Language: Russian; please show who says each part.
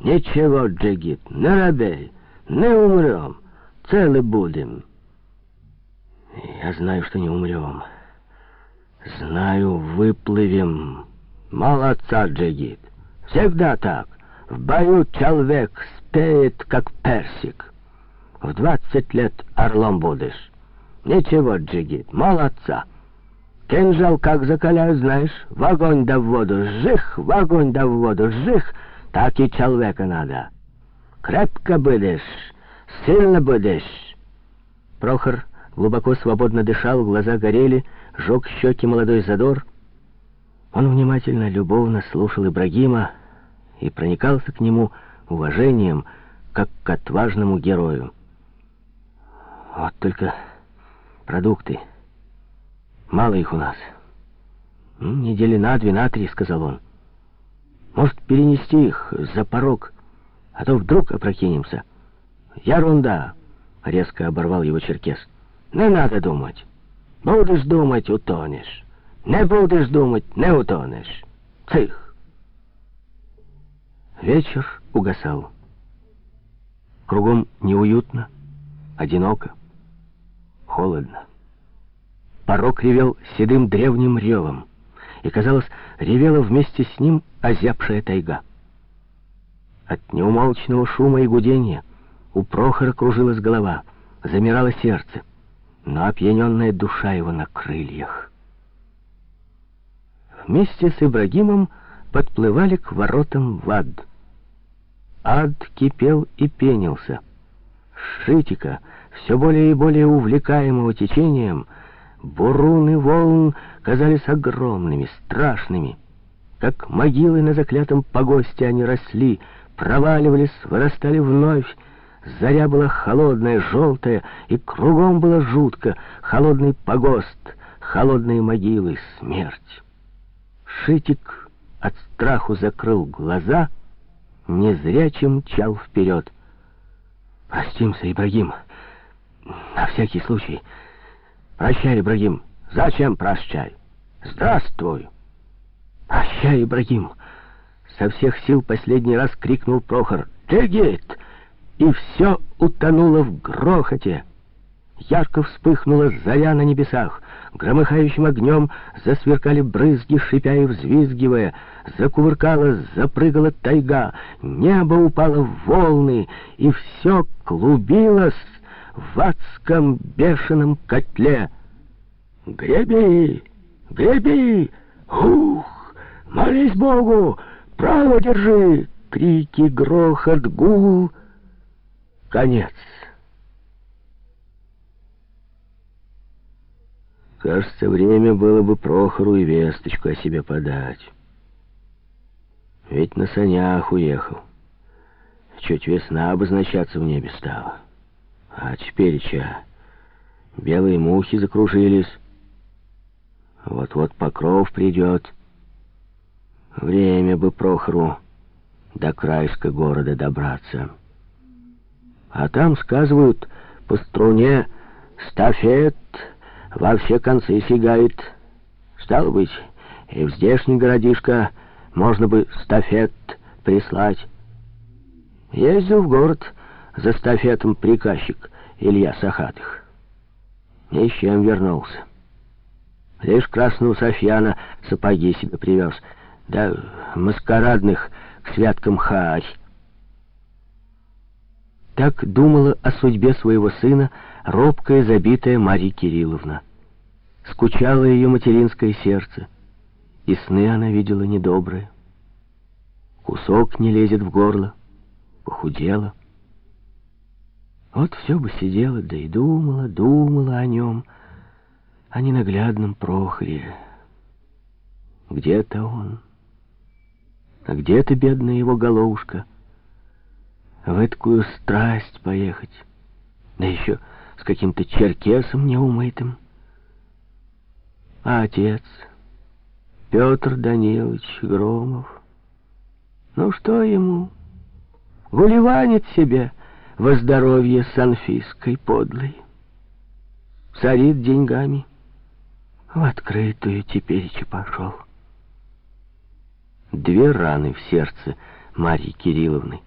Speaker 1: Ничего, Джигит, не робей, не умрем, целы будем. Я знаю, что не умрем. Знаю, выплывем. Молодца, Джигит. Всегда так. В бою человек спеет, как персик. В двадцать лет орлом будешь. Ничего, Джигит, молодца. Кинжал как закаляю, знаешь, в огонь да в воду, жих, в огонь да в воду, жих, так и человека надо. Крепко будешь, сильно будешь.
Speaker 2: Прохор глубоко свободно дышал, глаза горели, жег щеки молодой задор. Он внимательно, любовно слушал Ибрагима и проникался к нему уважением, как к отважному герою. Вот только продукты... Мало их у нас. Недели на две, на три, сказал он. Может, перенести их за порог, а то вдруг опрокинемся. Ерунда, резко оборвал его черкес. Не надо думать. Будешь думать, утонешь. Не будешь думать, не утонешь. Цих. Вечер угасал. Кругом неуютно, одиноко, холодно. Порог ревел седым древним ревом, и, казалось, ревела вместе с ним озябшая тайга. От неумолчного шума и гудения у Прохора кружилась голова, замирало сердце, но опьяненная душа его на крыльях. Вместе с Ибрагимом подплывали к воротам в ад. Ад кипел и пенился. Шитика, все более и более увлекаемого течением, Буруны волн казались огромными, страшными. Как могилы на заклятом погосте они росли, проваливались, вырастали вновь. Заря была холодная, желтая, и кругом было жутко. Холодный погост, холодные могилы, смерть. Шитик от страху закрыл глаза, незрячим мчал вперед. «Простимся, Ибрагим, на всякий случай». «Прощай, Ибрагим». «Зачем прощай?» «Здравствуй». «Прощай, Ибрагим». Со всех сил последний раз крикнул Прохор. «Джигит!» И все утонуло в грохоте. Ярко вспыхнула заря на небесах. Громыхающим огнем засверкали брызги, шипя и взвизгивая. Закувыркалась, запрыгала тайга. Небо упало в волны, и все клубилось в адском бешеном котле. «Греби! Греби! Ух! Молись Богу! Право держи!» Крики, грохот, гул. Конец.
Speaker 1: Кажется, время было бы Прохору и весточку о себе подать. Ведь на санях уехал. Чуть весна обозначаться в небе стала. А теперь че? Белые мухи закружились. Вот-вот покров придет. Время бы Прохору до краешка города добраться. А там, сказывают, по струне стафет во все концы сигает. Стало быть, и в здешний городишко можно бы стафет прислать. Ездил в город за стафетом приказчик Илья Сахатых. Ни с чем вернулся. Лишь красного Софьяна сапоги себе привез, да маскарадных к святкам харь.
Speaker 2: Так думала о судьбе своего сына робкая, забитая Марья Кирилловна. Скучало ее материнское сердце, и сны она видела недобрые. Кусок не лезет в горло, похудела. Вот все бы сидела, да и думала, думала о нем, о ненаглядном Прохоре. Где-то он, а где-то бедная его головушка. В эткую страсть поехать, да еще с каким-то черкесом неумытым. А отец, Петр Данилович Громов, ну что ему, гулеванит себе, во здоровье с Анфиской подлой. Царит деньгами. В открытую тепереча пошел. Две раны в сердце Марьи Кирилловны.